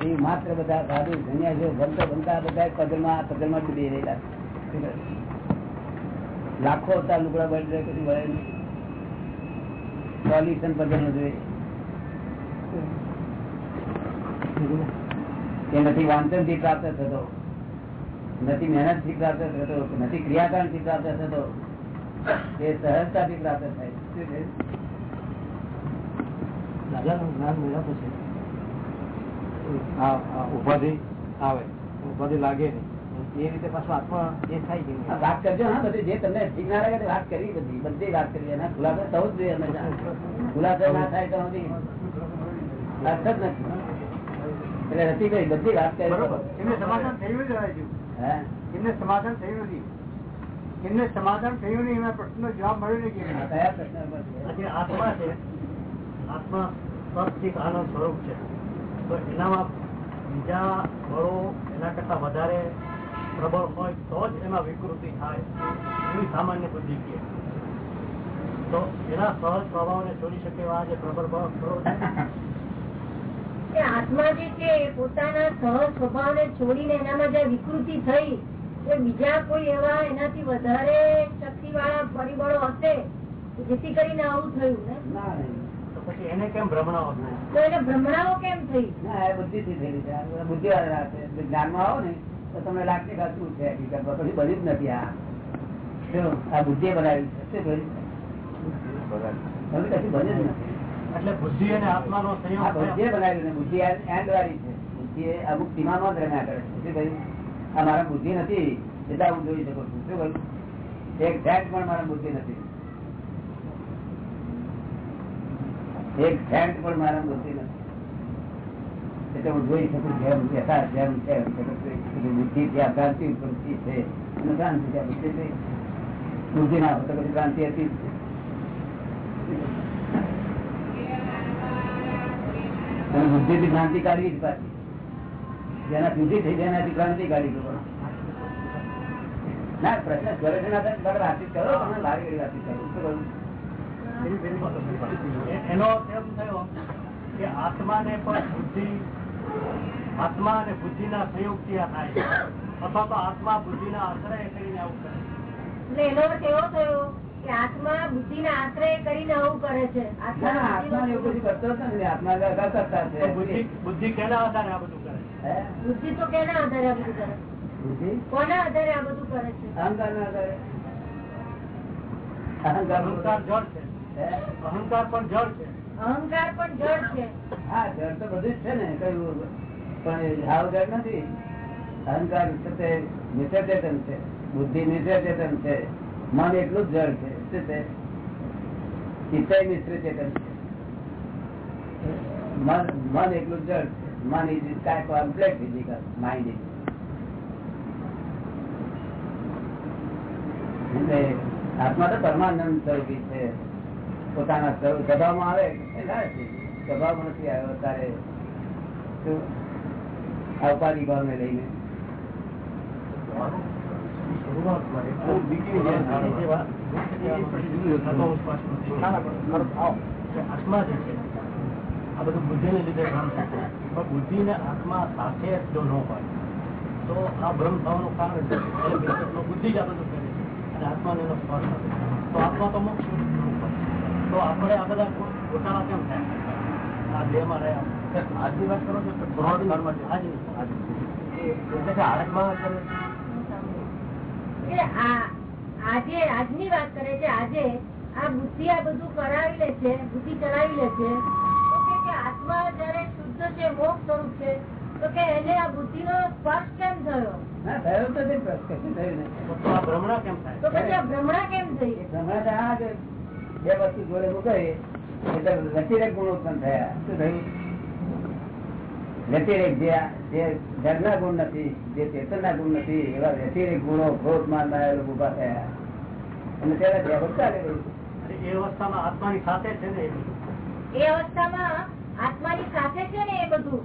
એ માત્ર બધા સાધુ સન્યાસીઓ ભણતા ભણતા બધા પઝલમાં પઝલમાં ડૂબી રહેલા લાખો હતા લુગડા બળી રહ્યા કદી વળે સોલ્યુશન પગલનું નથી વાંચનથી પ્રાપ્ત થતો, નથી મહેનતથી પ્રાપ્ત થતો, નથી ક્રિયાકાંડથી પ્રાપ્ત થતો, એ સહજતાથી પ્રાપ્ત થાય છે? દાદાનું જ્ઞાન મેળવ્યું આ ઉપાધિ આવે. ઉપાધિ લાગે નહીં. એ રીતે પાછું આત્મા એ થાય કે વાત કરજો હા બધી જે તમને ઠીક ના લાગે વાત કરી બધી. બધી વાત કરી એના ખુલાસો થવું જ જોઈએ હંમેશા. ખુલાસો ના થાય તો અર્થ જ નથી. એટલે નથી ભાઈ બધી વાત કરી. એમને સમાધાન થયું જ હે? એમને સમાધાન થયું નથી. એમને સમાધાન થયું નહીં એના પ્રશ્નનો જવાબ મળ્યો નહીં કે કયા પ્રશ્ન આત્મા છે. આત્મા સ્વરૂપ છે. તો એનામાં બીજા બળો એના કરતા વધારે પ્રબળ હોય તો જ એમાં વિકૃતિ થાય એવી સામાન્ય બુદ્ધિ કે તો એના સહજ સ્વભાવને છોડી શકે એવા જે પ્રબળ બળો બળો છે? કે આત્મા જે છે એ પોતાના સહજ સ્વભાવને છોડીને એનામાં જે વિકૃતિ થઈ એ બીજા કોઈ એવા એનાથી વધારે શક્તિ વાળા પરિબળો હશે જેથી કરીને આવું થયું ને પછી એને કેમ ભ્રમણાઓ તો એને ભ્રમણાઓ કેમ થઈ? ના એ બુદ્ધિ થી થયેલી છે. આ બુદ્ધિ વાળા છે. જ્ઞાનમાં આવો ને તો તમને લાગશે કે શું છે? હકીકતમાં પછી બની જ નથી આ. આ બુદ્ધિએ બનાવી છે. શું કર્યું? હવે કશું બને જ નથી. એટલે બુદ્ધિ અને આત્માનો આ સંયોગ બુદ્ધિએ બનાવ્યું ને બુદ્ધિ એન્ડ વાળી છે. બુદ્ધિ અમુક સીમામાં જ રમ્યા કરે છે. શું કહ્યું આ મારા બુદ્ધિ નથી. એટલે હું જોઈ શકું છું. શું કહ્યું એક પણ મારા બુદ્ધિ નથી. એક સેન્ટ પણ મારા બુદ્ધિ નથી. એટલે હું જોઈ શકું જેમ યથા જેમ છે બુદ્ધિ ત્યાં ક્રાંતિ ઉત્પન્ન છે. અને ક્રાંતિ ત્યાં બુદ્ધિ છે. બુદ્ધિ ના હોય તો પછી ક્રાંતિ હતી બુદ્ધિ થી ક્રાંતિ કાઢવી જ પાછી. જેના બુદ્ધિ થઈ જાય ક્રાંતિ કાઢી દો ના, પ્રશ્ન કરે છે ના થાય તો વાતચીત કરો, તમને લાગે વાતચીત કરો. શું એ- એનો અર્થ એમ થયો કે આત્માને પણ બુદ્ધિ આત્મા અને બુદ્ધિના સંયોગથી આ થાય અથવા તો આત્મા બુદ્ધિના આશ્રય કરીને આવું કરે એટલે એનો અર્થ એવો થયો કે આત્મા આશ્રય કરીને આવું કરે છે. બુદ્ધિ કેના આધારે આ બધું કરે છે? બુદ્ધિ તો કેના આધારે આ બધું કરે બુદ્ધિ? કોના આધારે આ બધું કરે છે? અહંકાર ના અહંકાર અહંકાર જળ છે? અહંકાર પણ જળ છે. અહંકાર પણ જળ છે. હા જળ તો બધું જ છે ને કયું પણ હાવ જળ નથી. અહંકાર છે તે નિશ્ચય ચેતન છે બુદ્ધિ નિશ્ચય ચેતન છે મન એટલું જ જળ છે. શું છે? ચિત્તય મિશ્ર ચેતન છે. મન મન એટલું જ જળ છે. મન ઇઝ કાંઈ કોમ્પ્લેક્સ ફિઝિકલ માઇન્ડ ઇઝ એટલે આત્મા તો પરમાનંદ સ્વરૂપી છે. પોતાના સ્વભાવમાં આવે સ્વભાવમાં નથી આવ્યો. કે આત્મા જે છે આ બધું બુદ્ધિને લીધે ભ્રમ થતો પણ બુદ્ધિ ને આત્મા સાથે જો ન હોય તો આ ભ્રમ થવાનું કારણ બુદ્ધિ જ આ બધું કરે અને આત્માને એનો તો આત્મા તો મોક્ષ. તો આપણે આ બધા પોતાના કેમ થાય? આ દેહમાં રહ્યા આજની વાત કરો છો તો બ્રોડ છે આજની એટલે કે આત્મા અત્યારે આજે આજની વાત કરે છે આજે આ બુદ્ધિ આ બધું કરાવી લે છે બુદ્ધિ ચલાવી લે છે કે કે આત્મા જયારે શુદ્ધ છે મોક્ષ સ્વરૂપ છે તો કે એને આ બુદ્ધિ નો સ્પર્શ કેમ થયો ભ્રમણા કેમ થાય? તો પછી આ ભ્રમણા કેમ થઈ? કે બે વસ્તુ જોડે મૂકાય એટલે વ્યતિરેક ગુણ ઉત્પન્ન થયા. શું થયું? વ્યતિરેક જે જે જળના ગુણ નથી જે ચેતનના ગુણ નથી એવા વ્યતિરેક ગુણો ક્રોધ માનમાં લોકો ઊભા થયા. અને ત્યારે ચાલે એ અવસ્થામાં આત્માની સાથે છે ને એ અવસ્થામાં આત્માની સાથે છે ને એ બધું?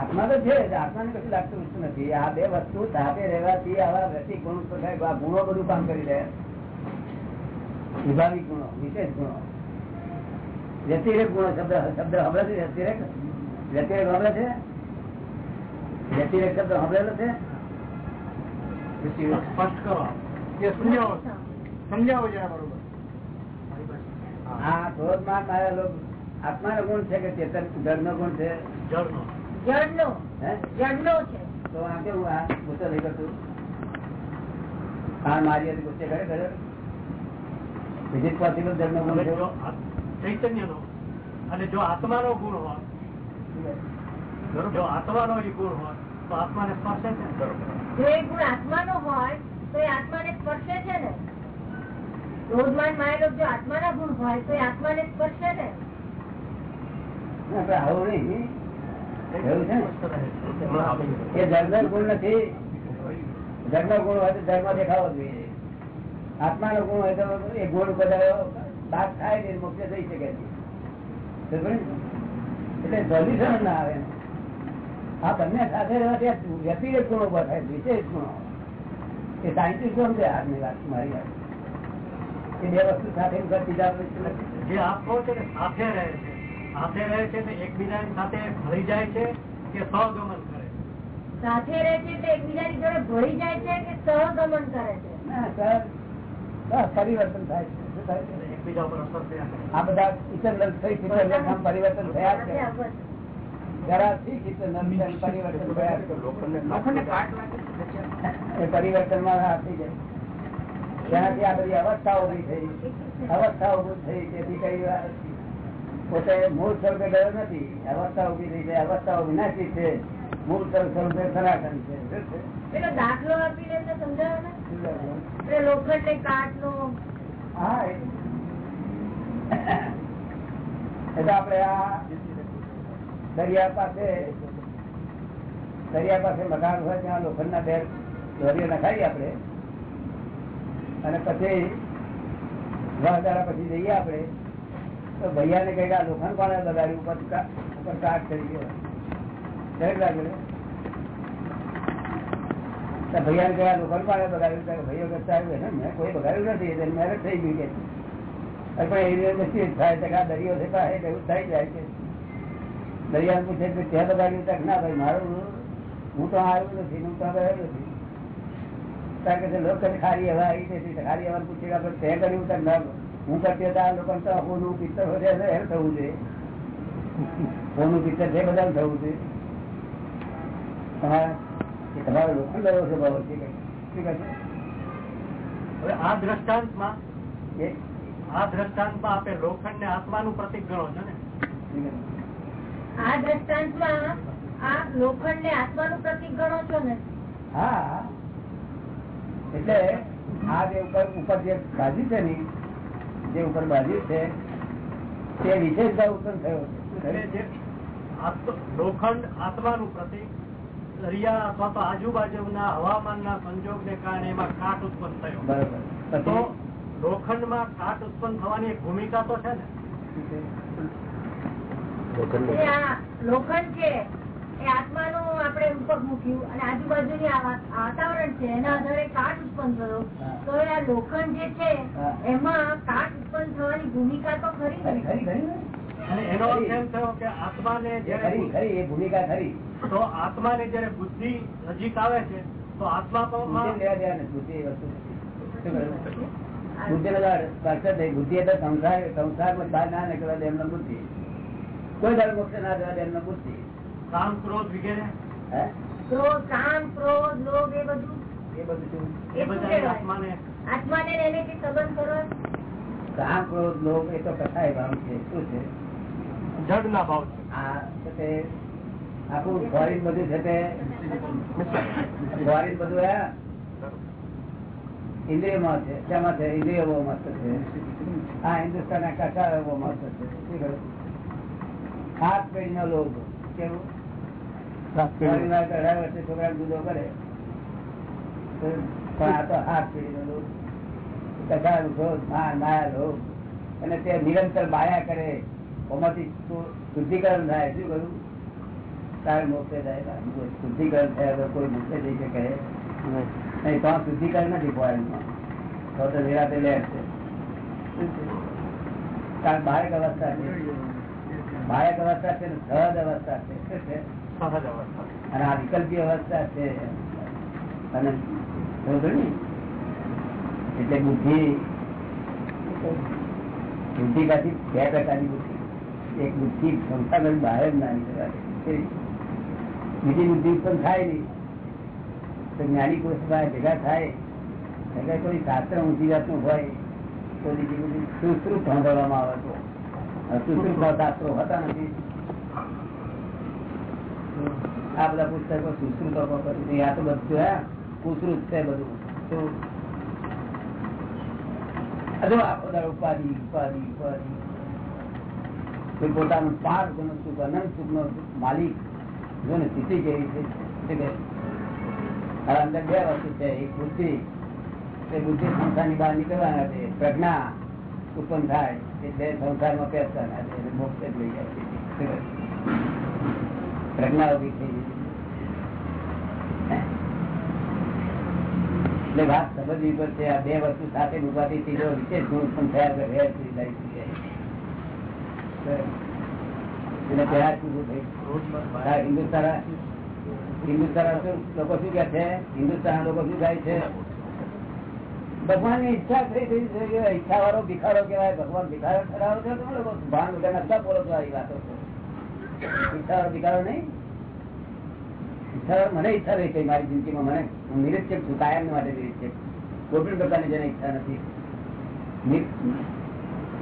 આત્મા તો છે જ. આત્માને કશું લાગતું નથી. આ બે વસ્તુ સાથે રહેવાથી આવા વ્યક્તિ ગુણો થાય. આ ગુણો બધું કામ કરી રહ્યા વિભાવિક ગુણો વિશેષ ગુણો. વ્યતિરેક ગુણો શબ્દ શબ્દ હમણાં છે વ્યતિરેક? વ્યતિરેક હમણાં છે? વ્યતિરેક શબ્દ હમણાં છે? સ્પષ્ટ કરો. સમજાવો. સમજાવો જરા બરોબર. હા ક્રોધ માન લોકો આત્મા નો ગુણ છે કે ચેતન જળનો ગુણ છે? હે? જળનો છે. તો આ કેવું આ ગુસ્સો નહીં કરતું આ મારી ગુસ્સે કરે કરે વિઝિટ પોસિબલ જન્મ ચૈતન્યનો અને જો આત્માનો ગુણ હોય જો આત્માનો એ ગુણ હોય તો આત્માને સ્પર્શે છે જો એ ગુણ આત્માનો હોય તો એ આત્માને સ્પર્શે છે ને? ક્રોધમાન માયેલો જો આત્માના ગુણ હોય તો એ આત્માને સ્પર્શે ને? આવું નહીં. ને? એ જળનો ગુણ નથી. જળનો ગુણ હોય તો જળમાં દેખાવો જોઈએ. આત્માનો લોકો હોય તો એ ગોળ બધા બાદ થાય ને મુખ્ય થઈ શકે છે. એટલે સોલ્યુશન ના આવે. આ બંને સાથે રહેવાથી વ્યતિરેક ગુણો ઊભા થાય વિશેષ ગુણો. એ સાયન્ટિસ્ટ છે આજની વાત મારી વાત. એ બે વસ્તુ સાથે બીજા જે આપ કહો છો સાથે રહે છે. સાથે રહે છે ને એકબીજાની સાથે ભળી જાય છે કે સહગમન કરે છે? સાથે રહે છે તો એકબીજાની જોડે ભળી જાય છે કે સહગમન કરે છે? પરિવર્તન થાય છે. આ બધા કિચન કિચન પરિવર્તન થયા છે જરાથી કિચન પરિવર્તન થયા જ છે. એ પરિવર્તનમાં આ થઈ જાય. જેનાથી આ બધી અવસ્થાઓ ઊભી થઈ. અવસ્થાઓ ઊભી થઈ તેથી કઈ વાર પોતે મૂળ સ્વરૂપે ગયો નથી. અવસ્થા ઊભી થઈ છે અવસ્થા વિનાશી છે. મૂળ સ્વરૂપે સનાતન છે. શું દાખલો આપીને એમને સમજાવો ને? શું કહે? પેલો લોખંડ ને કાચ નો હા એ એ તો આપડે આ દરિયા પાસે દરિયા પાસે મકાન હોય ત્યાં લોખંડના બે દોરીઓ નખાઈએ આપડે અને પછી વાહદારા પછી જઈએ આપણે. તો ભૈયાને કઈ આ લોખંડ કોને લગાડ્યું ઉપર કા- ઉપર કાટ કરી ગયો કેવું લાગ્યું તો ભૈયાને કયા લોખંડ કોને બગાડ્યું ત્યારે ભાઈઓ કરતા આવ્યું હે, મેં કોઈ બગાડ્યું નથી એટલે મેરેજ થઈ ગયું કે. અરે પણ એવી રીતે નથી થાય તો કે આ દરિયો છે પાસે એવું થઈ જાય કે દરિયા પૂછે કે ત્યાં બગાડ્યું તક ના ભાઈ મારું હું તો આવ્યું નથી હું તો ગયો નથી. કારણ કે છે લોકો ખારી હવા આવી નથી ખારી હવા પૂછે કે આપણે તે કર્યું? તક ના હું સત્યતા લોકો હોનું વધે થવું હોનું છે બધા થવું છે તમારે લોકો લેવો છે બાબત હવે આ દ્રષ્ટાંતમાં આ દ્રષ્ટાંતમાં આપે લોખંડ ને આત્માનું પ્રતિક ગણો છો ને? આ દ્રષ્ટાંતમાં આ લોખંડ ને આત્માનું પ્રતિક ગણો છો ને? હા. એટલે આ જે ઉપર ઉપર જે બાજુ છે ને જે ઉપર બાજુ છે તે વિશેષતા ઉત્પન્ન થયો લોખંડ આત્માનું પ્રતિક દરિયા અથવા તો આજુબાજુના હવામાનના સંજોગને કારણે એમાં કાટ ઉત્પન્ન થયો. બરાબર. તો લોખંડમાં કાટ ઉત્પન્ન થવાની એક ભૂમિકા તો છે ને? લોખંડ છે એ આત્માનું આપણે રૂપક મૂક્યું અને આજુબાજુની આ વાતાવરણ છે એના આધારે કાટ ઉત્પન્ન થયો. તો એ આ લોખંડ જે છે એમાં કાટ ઉત્પન્ન થવાની ભૂમિકા તો ખરી ને ખરી ખરી ને? એનો અર્થ એમ થયો કે આત્માને એ જયારે ભૂમિકા ખરી. તો આત્માને જયારે બુદ્ધિ નજીક આવે છે તો આત્મા બુદ્ધિ બુદ્ધિ? બુદ્ધિ નો એટલે સંસાર સંસારમાં બહાર ના નીકળવા દે એમનો બુદ્ધિ. કોઈ દર મોક્ષ ના જવા દે એમનો બુદ્ધિ. કામ ક્રોધ વગેરે? ક્રોધ કામ ક્રોધ લોભ એ બધું? એ બધું શું એ એ શું બધા કહેવાય? આત્માને. આત્માને એને થી સંબંધ કરો કામ ક્રોધ લોભ એ તો કથાય ભાવ છે. શું છે? જડના ભાવ છે. તે આખું ફોરીન બધું છે તે? ફોરીન બધું હે? ઇન્દ્રિયમાં છે. શેમાં છે? ઇન્દ્રિયો મસ્ત છે. આ હિન્દુસ્તાન કથા મસ્ત છે. શું કહ્યું? હાથ પેઢીનો લોભ. કેવું? છોકરા જુદો કરે. પણ આ તો હાથ કથા માયા લોભ. અને તે નિરંતર માયા કરે. એમાંથી શુદ્ધિકરણ થાય. શું કરું તારે મોક્ષે જાય શુદ્ધિકરણ થયા કોઈ મોક્ષે જઈ શકે. નહીં. તો શુદ્ધિકરણ નથી ફોરેનમાં તો તો નિરાતે લે છે. કારણ બાળક અવસ્થા છે. બાળક અવસ્થા છે ને સહજ અવસ્થા છે? અને આ વિકલ્પી અવસ્થા છે. અને એટલે બુદ્ધિ બુદ્ધિ પાછી બે પ્રકારની બુદ્ધિ. એક બુદ્ધિ સંસ્થાગત બહાર જ નાની બીજી બુદ્ધિ ઉત્પન્ન થાય નહીં. તો જ્ઞાની કોષ બહાર ભેગા થાય. ભેગા કોઈ શાસ્ત્ર ઊંચી જાતનું હોય, તો બીજી બધી સુશ્રુત સાંભળવામાં આવે તો. સુશ્રુત શાસ્ત્રો હતા નથી. આ બધા પુસ્તકો સુશ્રુતો કરી આ તો બધું હા. કુસૃત છે બધું. જો બે એક બુદ્ધિ. સંસારની બહાર નીકળવાના છે. પ્રજ્ઞા ઉત્પન્ન થાય. એટલે સંસારમાં પહેરતા મોક્ષ જ લઈ જાય. પ્રજ્ઞા ઊભી થઈ. એટલે વાત સમજવી પડશે, આ બે વસ્તુ સાથે ઉભાથી ચીજો વિશેષ ગુણ પણ થયા કરે પૂરું હિન્દુસ્તાન લોકો શું કે છે? હિન્દુસ્તાન લોકો શું થાય છે? ભગવાનની ઈચ્છા થઈ થઈ છે ઈચ્છા વાળો ભિખારો કેવાય ભગવાન ભિખારો ઠરાવો છે ભાન વગર નતા બોલો છો આવી વાતો ઈચ્છા મને ઈચ્છા રહી છે મારી જિંદગીમાં, મને હું નિરીક્ષક છું કાયમ માટે નિરીક્ષક. કોઈ પણ પ્રકારની જેને ઈચ્છા નથી.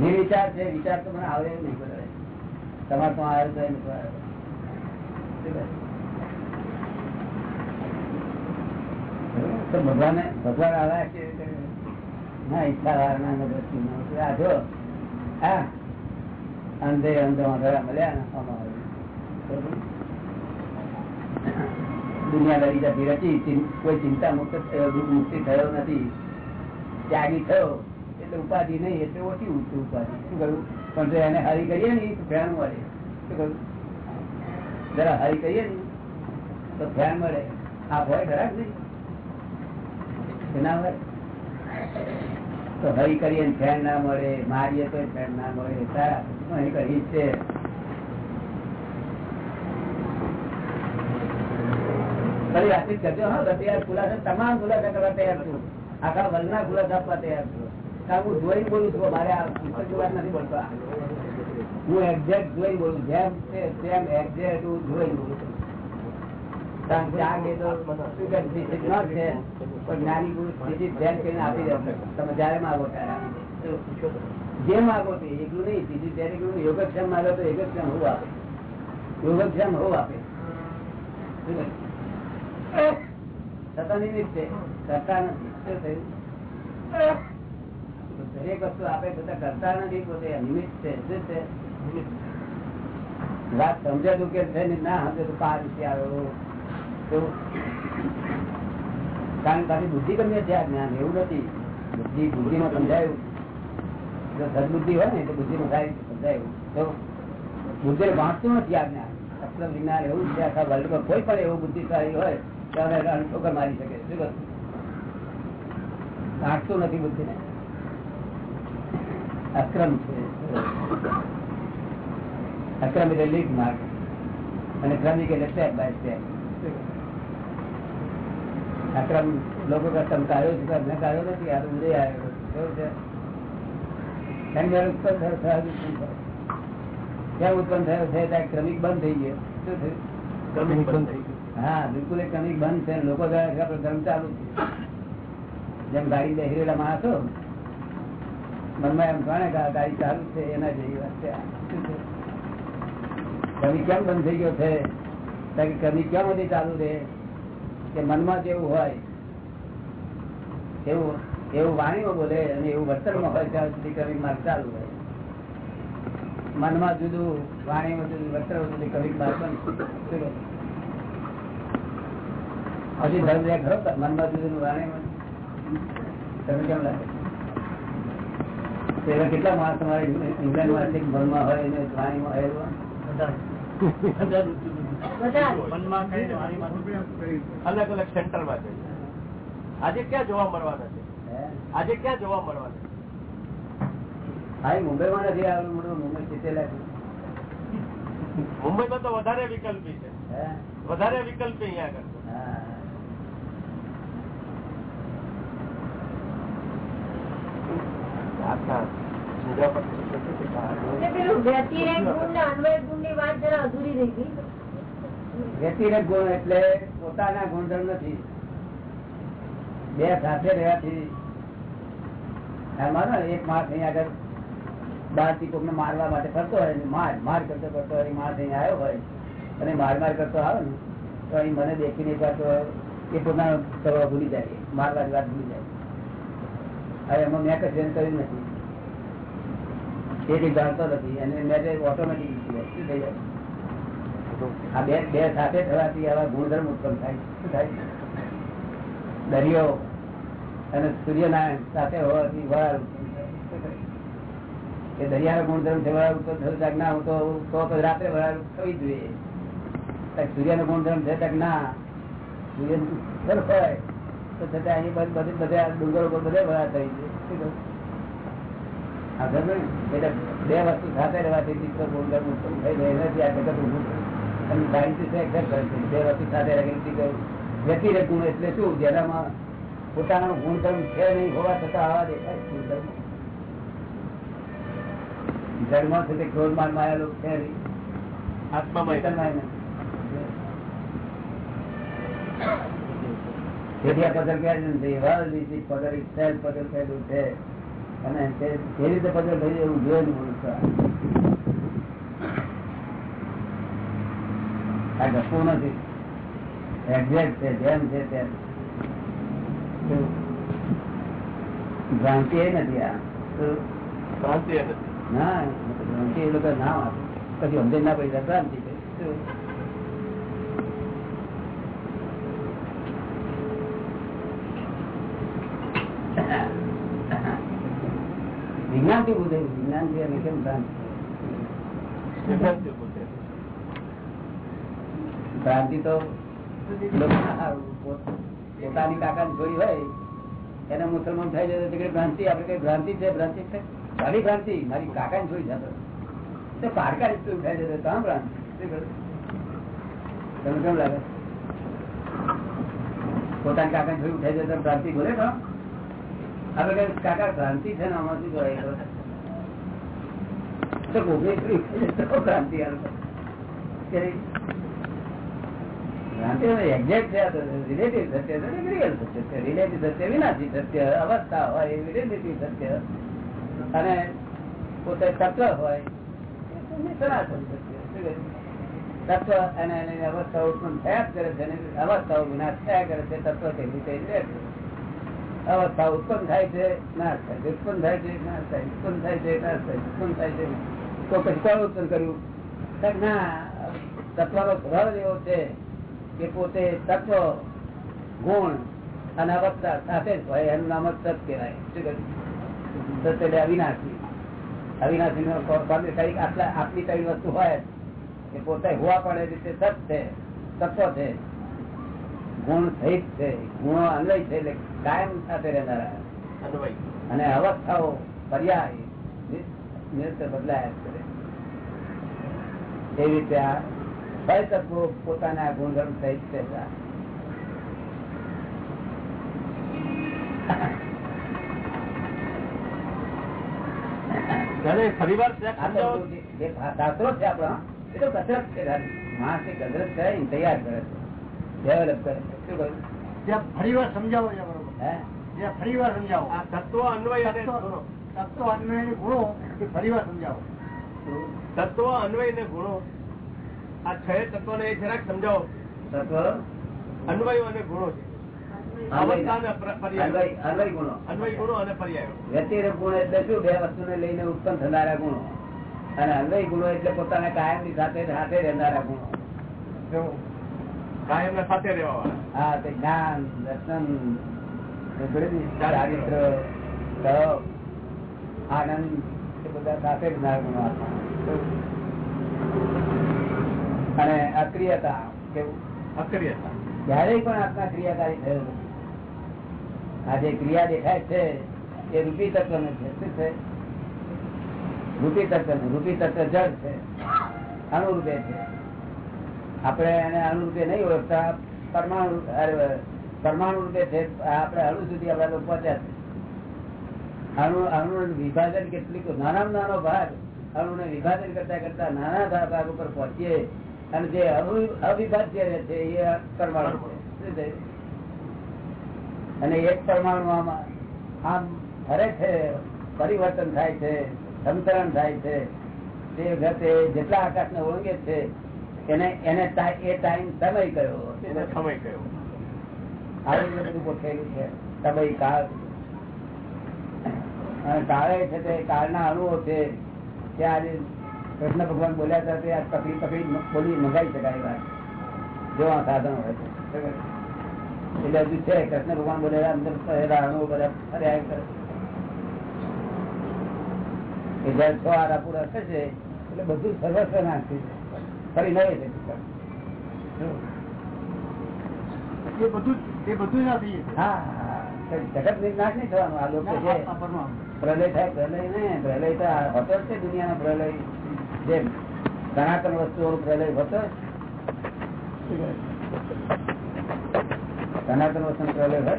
નિર્વિચાર છે, વિચાર તો મને આવે નહીં તમારે તો આવે તો. ભગવાન ભગવાન આવ્યા છે ના, ઈચ્છા બધું આ જો, હા, અંધે અંધો મળ્યા. દુનિયાદારી જતી રચી કોઈ ચિંતા મુક્ત મુક્તિ થયો નથી. ત્યાગી થયો, એટલે ઉપાધિ નહીં, એટલે ઓછી ઊંચી ઉપાધિ. શું કરું? પણ જો એને હરી કરીએ ને, તો ફેન મળે. શું કરું? જરા હરી કરીએ ને, તો ફેન મળે. આ ભય ખરાબ નહીં? ના હોય? તો હરી કરીએ ફેન ના મળે, મારીએ તો ફેન ના મળે. સારા. હરી કરી છે. ફરી વાતચીત કરજો હા બધી ખુલાસા તમામ ખુલાસા કરવા તૈયાર તૈયાર જેમ માગો ત્યારે જે માગો તે એકલું નહીં, બીજું ત્યારે એકલું યોગક્ષમ માગો તો યોગક્ષેમ હોવ આપે. યોગક્ષમ હોવ આપે? થતા નિમિત્ત છે કરતા છતાં કરતા નિમિત્ત. છે? શું વાત સમજે કે છે ને ના સમજે તો પાર વિશે આવ્યો કારણ તારી બુદ્ધિ ગમે છે જ્ઞાન, એવું નથી. બુદ્ધિ બુદ્ધિમાં સમજાયું. જો સદબુદ્ધિ હોય ને, તો બુદ્ધિમાં સારી રીતે સમજાયું. તો બુદ્ધિ વાંચતું નથી આ જ્ઞાન. અસલ વિજ્ઞાન એવું છે. આખા વર્લ્ડમાં કોઈ પણ એવું બુદ્ધિશાળી હોય ઠોકર મારી શકે. શું કહું? વાંચતું નથી બુદ્ધિને. અક્રમ છે. અક્રમ એટલે લીક માર્ગ. અને ક્રમિક એટલે સ્ટેપ બાય સ્ટેપ અક્રમ લોકો કરતા કાઢ્યો છે મેં કાઢ્યો નથી. આ તો ઉદય આવ્યો કેવું છે? ક્યાં ઉત્પન્ન થયો છે ત્યાં ક્રમિક બંધ થઈ ગયો. શું થયું? ક્રમિક બંધ થઈ ગયું. હા, બિલકુલ એક કમી બંધ છે. લોકો ધર્મ ચાલુ જેમ ગાડી બેસી માણસો, મનમાં એમ જાણે ગાડી ચાલુ છે, એના જેવી વાત છે? ક્રમિક કેમ બંધ થઈ ગયો છે? કારણ કે ક્રમિક કેમ હતી ચાલુ રહે કે મનમાં જેવું હોય. એવું એવું વાણીમાં બોલે અને એવું વર્તનમાં હોય ત્યાં સુધી કમી માર્ગ ચાલુ હોય. મનમાં જુદું વાણીમાં જુદું, વર્તન જુદું કમી માર્ગ બંધ? હજી ધર્મ રે ખરો મનમાં જુદું વાણી તમે કેમ લાગે? એવા કેટલા માણસ તમારે ઇંગ્લેન્ડમાં મનમાં હોય ને વાણીમાં હોય અલગ અલગ સેન્ટરમાં છે. આજે ક્યાં જોવા મળવાના છે આજે ક્યાં જોવા મળવાના છે હા મુંબઈ માં નથી આવેલું મોટું મુંબઈ જીતેલા મુંબઈ મુંબઈમાં તો વધારે વિકલ્પી છે? વધારે વિકલ્પી અહીંયા આગળ હા. આખા સમજાવવા પડશે. એટલે પેલું વ્યતિરેક ગુણ ને અન્વય ગુણની વાત જરા અધૂરી રહી ગઈ વ્યતિરેક ગુણ એટલે પોતાના ગુણધર્મ નથી. બે સાથે રહેવાથી માનો એક માણસ અહીંયા આગળ બારથી કોકને મારવા માટે ફરતો હોય ને માર માર કરતો કરતો હોય માર અહીં આવ્યો હોય અને માર માર કરતો આવે ને તો અહીં મને દેખીને વાર એ પોતાનો કરવા ભૂલી જાય મારવાની વાત ભૂલી જાય. હવે એમાં મેં કશું કર્યું નથી. એ ગુણધર્મ દરિયો અને સૂર્યનારાયણ સાથે હોવાથી? એ દરિયાનો ગુણધર્મ છે વરાળ થયું છે, ના, હું તો રાત્રે વરાળ થવી જોઈએ. સૂર્ય સૂર્યનો ગુણધર્મ છે ત્યાં ના સૂર્ય સરસ હોય તો છતાં અહીં બધે બધે, બધા ડુંગરો પર બધે વરાળ થઈ છે શું કહ્યું? આ ખબર ને? એટલે બે વસ્તુ સાથે રહેવાથી ચિત્ર ગુણધર્મ ઉત્પન્ન થઈ જાય નથી આ જગત ઉભું. અને સાયન્ટિસ્ટ accept કરે છે. બે વસ્તુ સાથે વ્યતિરેક ગુણ એટલે શું જેનામાં પોતાનો ગુણધર્મ છે નહીં હોવા છતાં આવા દેખાય ગુણધર્મ. ધર્મ છે તે ક્રોધ માન માયા લોક છે આત્મામાં થયેલું છે. અને તે જે રીતે પદલ થઈ એવું જોઈએ આ. ઘટવું નથી. એક્ઝેક્ટ છે જેમ છે તેમ? ભ્રાંતિ એ નથી આ? ભ્રાંતિ ના ભ્રાંતિ એ લોકો ના કદી સમજણ ના પડી જાય ભ્રાંતિ છે શું? વિજ્ઞાનથી વિજ્ઞાનથી અમે કેમ ભ્રાંતિ? ભ્રાંતિ તો પોતાની કાકા છોડી હોય એને મુસલમાન થઈ જાય તો કે ભ્રાંતિ? આપડે કઈ ભ્રાંતિ છે? ભ્રાંતિ છે? મારી ભ્રાંતિ? મારી કાકાની છોડી જતો. તે પારકા રીતે ઉઠાઈ જતો તો આમ ભ્રાંતિ? તમને કેમ લાગે? પોતાની કાકાની છોડી ઉઠાઈ જતો ભ્રાંતિ બોલે તો? અવસ્થા હોય એ રિલેટિવ સત્ય. અને પોતે તત્વ હોય સનાતન અને એની અવસ્થાઓ ઉત્પન્ન થયા કરે છે અવસ્થાઓ વિનાશ થયા કરે છે, તત્વ તે રીતે અવસ્થા ઉત્પન્ન થાય છે નાશ થાય. ઉત્પન્ન થાય છે નાશ થાય. ઉત્પન્ન થાય છે નાશ થાય. ઉત્પન્ન થાય છે. તો પછી કોણ ઉત્પન્ન કર્યું? ના. તત્વનો સ્વભાવ એવો છે કે પોતે તત્વ, ગુણ અને અવસ્થા સાથે જ હોય. એનું નામ જ સત કહેવાય. શું કહ્યું? અવિનાશી. અવિનાશી નો કઈ આટલા આટલી કઈ વસ્તુ હોય કે પોતે હોવા પડે રીતે સત છે, તત્વ છે, ગુણ સહિત છે. ગુણો અન્વય છે એટલે કાયમ સાથે રહેનારા. અને અવસ્થાઓ પર્યાય નિરંતર બદલાયા કરે. એવી રીતે આ છ તત્વો પોતાના ગુણધર્મ સહિત છે શાસ્ત્રો છે આપણા એ તો કસરત છે માણસની કસરત કરે તૈયાર કરે છે. ડેવલપ કરે છે. ફરી વાર સમજાવો છે ફરી વાર સમજાવો. તત્વ અન્વય તત્વ ગુણો. તત્વ ગુણો એ ફરી વાર સમજાવો. તત્વ અન્વય ને ગુણો. આ છ તત્વો ને જરાક સમજાવો. તત્વ અન્વયો અને ગુણો છે. અવસ્થા અને પ્ર- પર્યાયો. અન્વય અન્વય ગુણો. અન્વય ગુણો અને પર્યાયો. વ્યતિરેક ગુણ એટલે શું? લઈને ઉત્પન્ન થનારા ગુણો. અને અન્વય ગુણો એટલે પોતાના કાયમની સાથે સાથે રહેનારા ગુણો. કાયમ ને સાથે રહેવા હા તે જ્ઞાન દર્શન ચારિત્ર આનંદ એ બધા સાથે. અને અક્રિયતા કેવું? અક્રિયતા. ક્યારેય પણ આત્મા ક્રિયાકારી થયેલ આ જે ક્રિયા દેખાય છે એ રૂપી તત્વ છે. શું છે? રૂપી તત્વ રૂપી તત્વ જળ છે. અનુરૂપે છે. આપણે એને અનુરૂપે નહીં ઓળખતા પરમાણુ પરમાણુ રૂપે છે આપડે અણુ સુધી લોકો પહોંચ્યા છે અણુ અણુ વિભાજન કેટલીક નાના નાનો ભાગ, અણુને વિભાજન કરતા કરતા નાના ભાગ ઉપર પહોંચીએ અને જે અવિભાજ્ય છે એ પરમાણુ. અને એક પરમાણુ આમ ફરે છે, પરિવર્તન થાય છે સંતરણ થાય છે. તે વખતે જેટલા આકાશ ને ઓળંગે છે, એને એને એ ટાઈમ સમય કયો. સમય કયો. આવી બધું ગોઠવેલું છે સમય કાળ. અને કાળે છે તે કાળના અણુઓ છે, તે આજે કૃષ્ણ ભગવાન બોલ્યા હતા તે આ તકલીફ તકલીફ બોલી મંગાવી શકાય વાત. જોવા સાધનો હોય છે. એટલે હજુ છે, કૃષ્ણ ભગવાન બોલેલા અંદર ફરેલા અણુઓ બધા ફર્યા કરે. એ જયારે છ આરા પૂરા થશે, એટલે બધું સર્વસ્વ નાખશે ફરી નવે છે એ બધું એ બધું ના થઈએ. હા જગત નાશ નહીં થવાનું આ લોકો પ્રલય થાય પ્રલય ને પ્રલય તો હોતો છે દુનિયાનો પ્રલય. જેમ સનાતન વસ્તુઓ પ્રલય હોતો સનાતન વસ્તુ પ્રલય હોય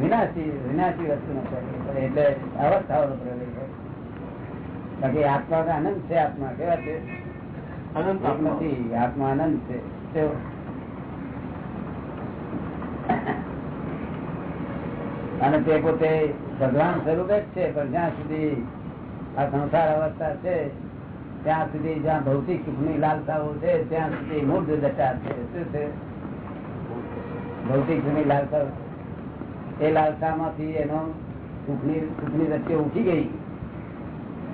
વિનાશી વિનાશી વસ્તુ નો પ્રલય. એટલે અવસ્થાઓનો પ્રલય હોય. બાકી આત્મા આનંદ છે આત્મા કેવા છે. અનંત નથી આત્મા આનંદ છે? અને તે પોતે ભગવાન સ્વરૂપે જ છે, પણ જ્યાં સુધી આ સંસાર અવસ્થા છે, ત્યાં સુધી જ્યાં ભૌતિક સુખની લાલસાઓ છે, ત્યાં સુધી મૂર્ધ દશા છે. શું છે? ભૌતિક સુખની લાલસાઓ એ લાલસામાંથી એનો સુખની સુખની વચ્ચે ઉઠી ગઈ.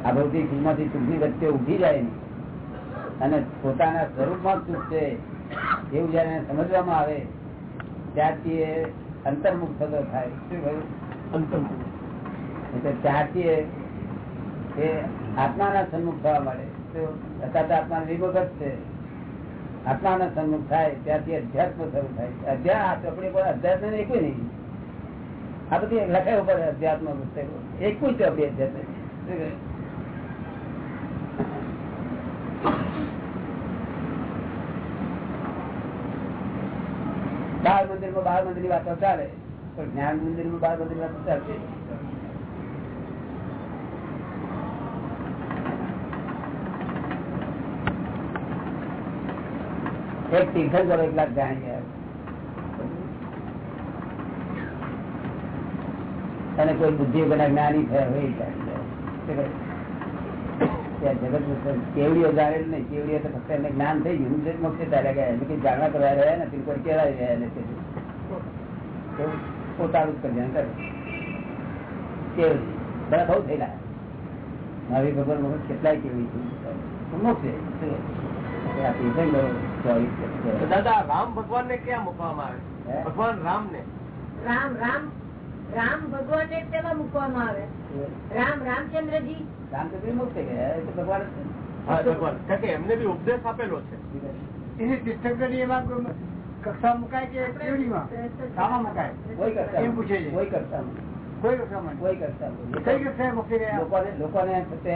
આ ભૌતિક સુખમાંથી સુખની વચ્ચે ઉઠી જાય અને પોતાના સ્વરૂપમાં સુખ છે. એવું જયારે સમજવામાં આવે એ અંતર્મુખ થતો થાય. શું કહ્યું? ત્યારથી એ- આત્માના સન્મુખ થવા મળે આત્મા વિભગત છે. આત્માના સન્મુખ થાય, ત્યારથી અધ્યાત્મ શરૂ થાય. અધ્યાત્મ આપણે કોઈ અધ્યાત્મ ને એકું નહીં. આ બધી લખાય ઉપર અધ્યાત્મ પુસ્તકો. એકું જ આપણી અધ્યાત્મ શું કહ્યું? બાળ મંદિર માં બાળ મંદિરની વાતો ચાલે. પણ જ્ઞાન મંદિરમાં બાળ મંદિર વાતો ચાલશે. એક તીર્થંકરો એકલા જાણી ગયા. અને કોઈ બુદ્ધિ વગરના જ્ઞાની થયા હોય એ જાણી ગયા. શું કહે? ત્યાં જગત કેવડીઓ જાણેલ નહીં. કેવડીઓ તો ફક્ત એમને જ્ઞાન થઈ ગયું. છે મોક્ષે ચાલ્યા ગયા. એટલે કે જાણવા કરવા રહ્યા નથી. કોઈ કહેવાય રહ્યા નથી. તો પોતાનું કલ્યાણ કરે. બધા બહુ થયેલા. મહાવીર ભગવાન વખત કેટલાય કેવડી છે મોક્ષે. તીર્થંકરો તો દાદા રામ ભગવાન ને ક્યાં મૂકવામાં આવે? ભગવાન રામ ને રામ રામ રામ ભગવાન ને તેમાં મૂકવામાં આવે? રામ રામચંદ્રજી. રામચંદ્ર એ ભગવાન છે. હા, ભગવાન. કારણ કે એમને બી ઉપદેશ આપેલો છે. એની તીર્થંકરની એમાં કક્ષા મુકાય કે કેવડીમાં શામાં મુકાય? કોઈ કરતા એમ પૂછે છે. કોઈ કરતા કોઈ કક્ષામાં? કોઈ કરતા કઈ કક્ષાએ મૂકી ગયા લોકોને લોકોને તે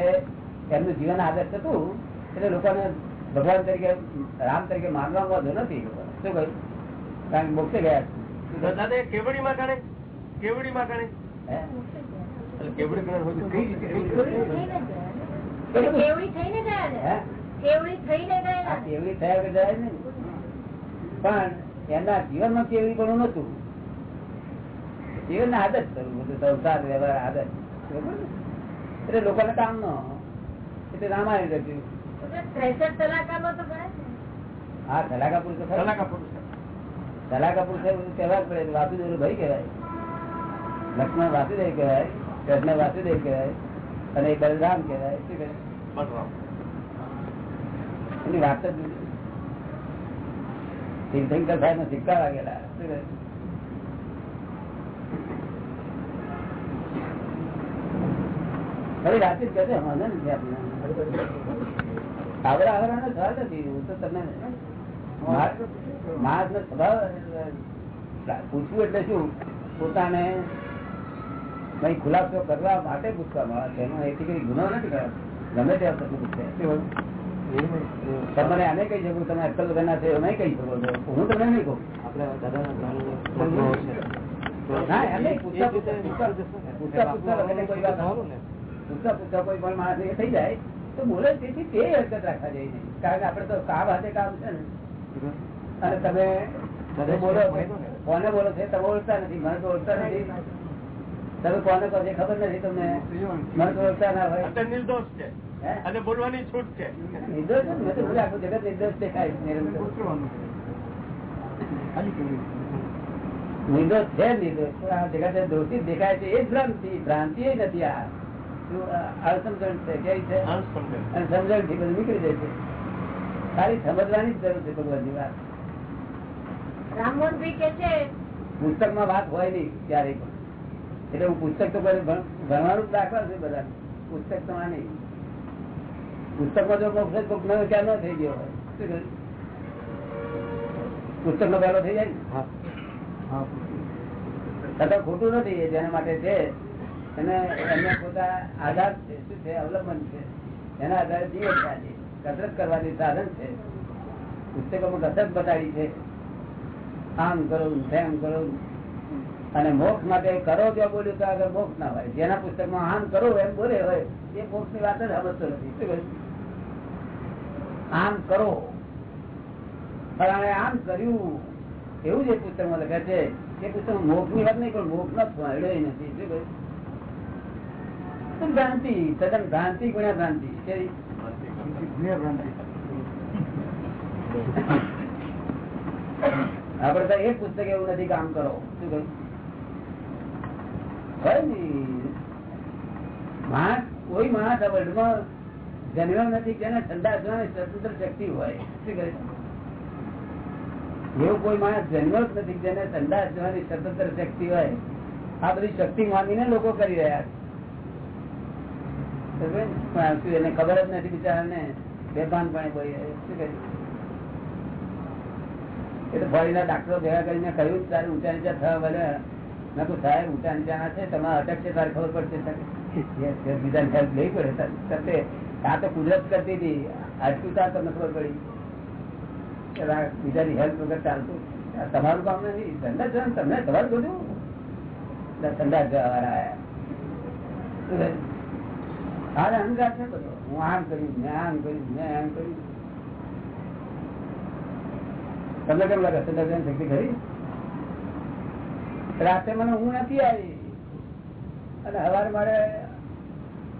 એમનું જીવન આદર્શ હતું એટલે લોકોને ભગવાન તરીકે રામ તરીકે માનવામાં વાંધો નથી. શું કહ્યું? કારણ કે મોક્ષે ગયા દાદા એ કેવડી માં ગણે? કેવડી માં ગણે કેવડી હોય? કેવડી થઈને ગયા કેવડી? થઈને ગયા કેવડી થયા જાય નહીં. પણ એમના જીવનમાં કેવી પણ નતું જીવન આદત કરવું બધું સંસાર વ્યવહાર આદત? એટલે લોકોને કામ નો એટલે રામાયણ રચ્યું. ત્રેસઠ તલાકામાં તો ગયા હા ધલાકા પુરુષ ધલાકા પુરુષ કહેવા જ પડે વાસુદેવ ભાઈ કહેવાય લક્ષ્મણ વાસુદેવ કહેવાય કૃષ્ણ વાસુદેવ કહેવાય અને બલરામ કહેવાય. શું કહેવાય. એની વાત જ. તીર્થંકર સાહેબ સિક્કા લાગેલા હું તો તમને માણસ પૂછવું એટલે શું? પોતાને કઈ ખુલાસો કરવા માટે પૂછવામાં આવે છે. એથી કઈ ગુનો નથી કરવાનો ગમે ત્યાં પૂછે. તમને આને કહી શકું તમે અક્કલ વગર ના છે નહીં કહી. શકો છો. હું તમને નહીં. કહું કોઈ પણ માણસ એ થઈ જાય તો બોલે તેથી તે હરકત રાખવા જાય નહીં. કારણ કે આપડે તો કામ હાથે કામ છે ને. અને તમે બોલો કોને બોલો છે તમે ઓળખતા નથી. મને તો ઓળખતા નથી. તમે કોને કહો છો ખબર નથી તમને. મને તો ઓળખતા ના હોય. નિર્દોષ છે? અને બોલવાની છૂટ છે. નિર્દોષ છે ને? જગત નિર્દોષ દેખાય નિર્દોષ છે. નિર્દોષ આ જગત દોષિત દેખાય છે. એ જ ભ્રાંતિ. ભ્રાંતિ નથી આ. અસમજણ છે? કેવી છે? સમજણથી બધું નીકળી જાય છે. ખાલી સમજવાની જ જરૂર છે ભગવાનની વાત. રામમોહનભાઈ કે છે પુસ્તકમાં વાત હોય નહીં ક્યારેય પણ. એટલે હું પુસ્તક તો ભણવાનું જ દાખલા છે બધા પુસ્તક તો આ નહીં. પુસ્તકમાં જો મોક્ષ કોક નવો ક્યાં ના થઈ ગયો હોય. પુસ્તક નો પહેલો થઈ જાય ને? છતાં ખોટું નથી જેના માટે છે. એને એમને પોતા આધાર છે. શું છે? અવલંબન છે. એના આધારે જીવન ચાલે. કસરત કરવાની સાધન છે. પુસ્તકોમાં કસરત બતાવી છે. આમ કરો તેમ કરો. અને મોક્ષ માટે કરો ત્યાં બોલ્યું તો આગળ મોક્ષ ના હોય. જેના પુસ્તકમાં આમ કરો એમ બોલે હોય એ મોક્ષની વાત જ સમજતો નથી? આમ કરો. ફલાણે આમ કર્યું. એવું જે પુસ્તકમાં લખે છે એ પુસ્તક મોક્ષની વાત નહીં પણ મોક્ષ નો ફાયદો નથી. શું કહ્યું? ભ્રાંતિ તદ્દન ભ્રાંતિ ગુણ્યા ભ્રાંતિ. આપડે તો એક પુસ્તક એવું નથી કામ કરો. શું કહ્યું હોય ને માણસ કોઈ માણસ આ વર્લ્ડમાં જન્મ્યો નથી, જેને ઠંડા સ્વતંત્ર શક્તિ હોય. શું કરે એવો કોઈ માણસ જન્મ્યો જ નથી, જેને ઠંડા જવાની સ્વતંત્ર શક્તિ હોય. આ બધી શક્તિ માંગીને લોકો કરી રહ્યા છે. એને ખબર જ નથી બિચારાને? બેભાન પણ બોલી શું ફોરીના ડાક્ટરો ભેગા કરીને કહ્યું તારે ઊંચા નીચા થવા મેં કહ્યું સાહેબ, ઊંચા નીચા ના છે, તમારે અટકશે, તારે ખબર પડશે. બીજાની હેલ્પ લઈ પડે. આ તો કુદરત કરતી હતી. અટકું તાર તમને ખબર પડી? બીજાની હેલ્પ વગર ચાલતું. તમારું કામ નથી. ધંધા જવાનું તમને ખબર બધું ધંધા ઠંડા જવા હાલ અહંકાર છે બધો. હું આમ કર્યું, મેં આમ કર્યું, મેં આમ કર્યું. તમને કેમ લાગે? ધંધા જવાની શક્તિ ખરી? રાતે મને હું નથી આવી. અને હવારે મારે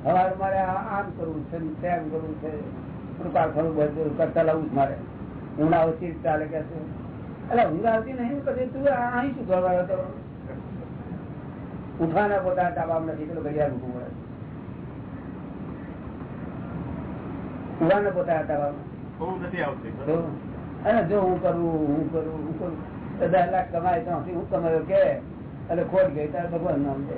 હવારે મારે આમ કરવું છે તેમ કરવું છે. કૃપા ખરું બધું કરતા લાવું મારે. ઊંઘ આવતી ચાલે કે છે એટલે ઊંઘ આવતી નહીં પછી તું અહીં શું કરવા હતો ઉઠવાના પોતાના ટાબામાં નથી પેલો ઘડિયાળ મૂકવું પડે. ઉઠવાના પોતાના ટાબામાં અને જો હું કરું હું કરું હું કરું. દસ લાખ કમાય તો હું કમાયો કે? એટલે ખોટ ગઈ તારે ભગવાન નામ છે.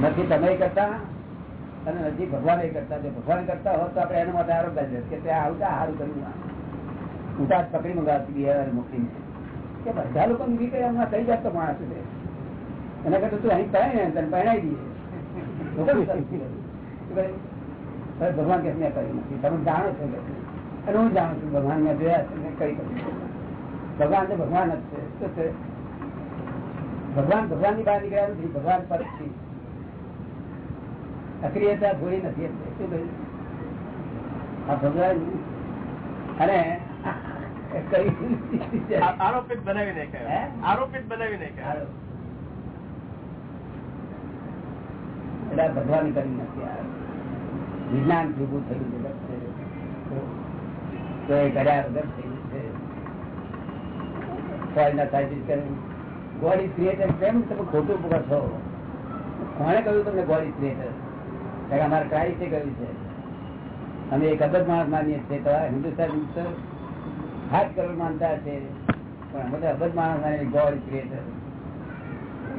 નથી, તમે કરતા અને નથી ભગવાન કરતા. જો ભગવાન કરતા હોત તો આપણે એના માટે આરોપ કરીએ કે તે સારું કર્યું હું તો આજ પકડી મંગાવતી મોકલી કે બધા લોકો નીકળી ગયા હમણાં થઈ જાય તો માણસ છે. એના કરતા તું અહીં પહેરાય ને, તને પહેણાઈ દઈએ. ભગવાન કે મેં કર્યું નથી? તમે જાણો છો અને હું જાણું છું, ભગવાન મેં જોયા છે, મેં કઈ કર્યું. ભગવાન તો ભગવાન જ છે. શું છે? ભગવાન ભગવાનની બહાર નીકળ્યા નથી ભગવાન પર અક્રિયતા થોડી નથી શું કહ્યું આ ભગવાન અને આરોપિત બનાવી? નાખ્યા આરોપિત બનાવી નાખ્યા. એટલે ભગવાન કરી નથી વિજ્ઞાન ભેગું થયું જગત છે. તો એ કર્યા વગર થયું કહે, God is creator. કેમ તમે ખોટું પૂરા છો? કોણે કહ્યું તમને ગોડ ઇઝ ક્રિએટર અમારે ક્રાઇસ્ટે કહ્યું છે. અમે એક અબજ માણસ માનીએ છીએ તો હિન્દુસ્તાન સાત કરોડ માનતા છે પણ અમે તો માણસ માની ગોડ ઇઝ ક્રિએટર